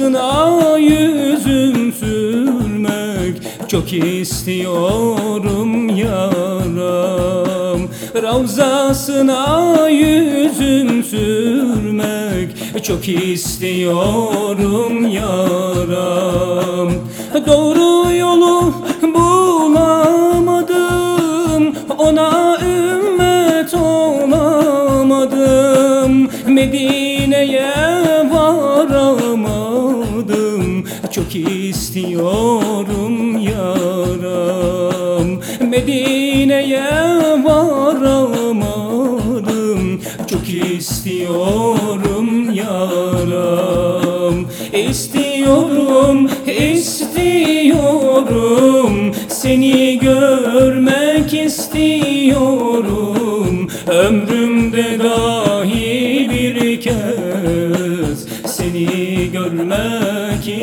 Ravzasına yüzüm sürmek. Çok istiyorum yaram. Ravzasına yüzüm sürmek. Çok istiyorum yaram. Doğru yolu bulamadım. Ona ümmet olamadım. Medine'ye Çok istiyorum yaram. Medine'ye varamadım Çok istiyorum yaram. İstiyorum, istiyorum. Seni görmek istiyorum. Ömrümde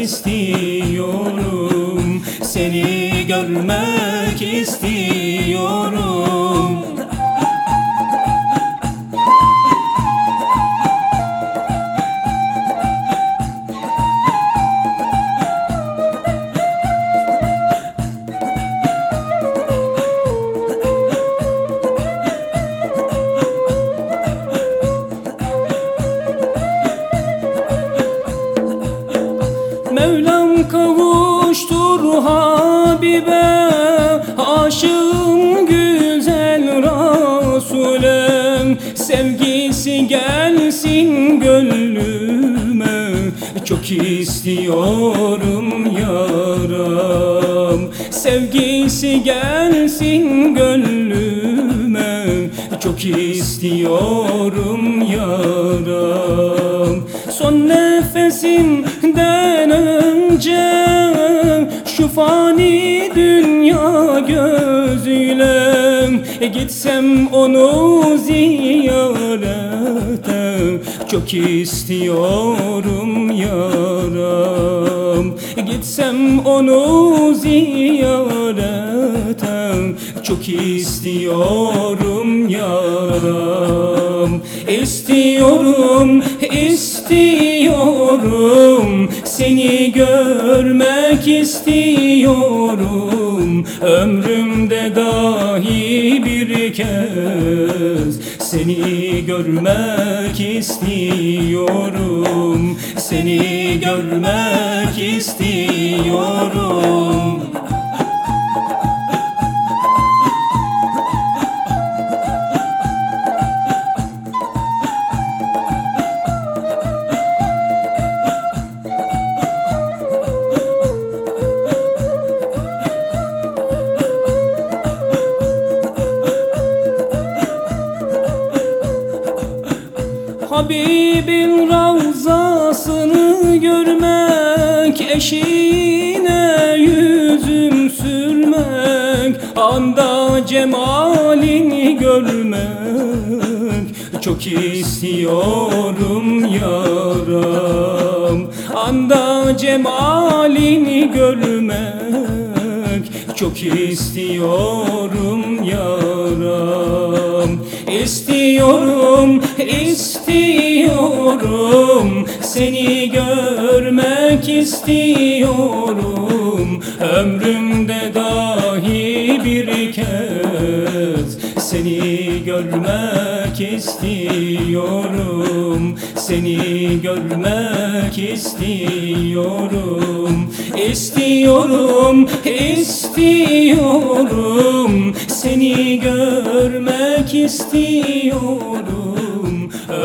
istiyorum. Seni görmek istiyorum Mevlam kavuştur Habibe Aşığım güzel Resulem Sevgisi gelsin gönlüme Çok istiyorum yaram. Sevgisi gelsin gönlüme Çok istiyorum yaram Şu fani dünya gözüyle. Gitsem onu ziyarete. Çok istiyorum yaram. Gitsem onu ziyarete. Çok istiyorum yaram İstiyorum, istiyorum Seni görmek istiyorum. Ömrümde dahi bir kez Seni görmek istiyorum. Seni görmek istiyorum Habibin ravzasını görmek Eşine yüzüm sürmek Anda cemalini görmek. Çok istiyorum yaram Anda cemalini görmek. Çok istiyorum yaram İstiyorum, istiyorum Seni görmek istiyorum. Ömrümde dahi bir kez Seni görmek istiyorum. Seni görmek istiyorum. İstiyorum, istiyorum. Seni görmek istiyorum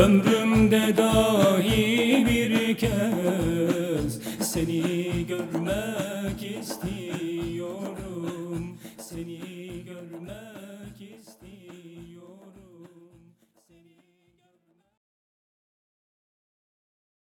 Ömrümde dahi bir kez Seni görmek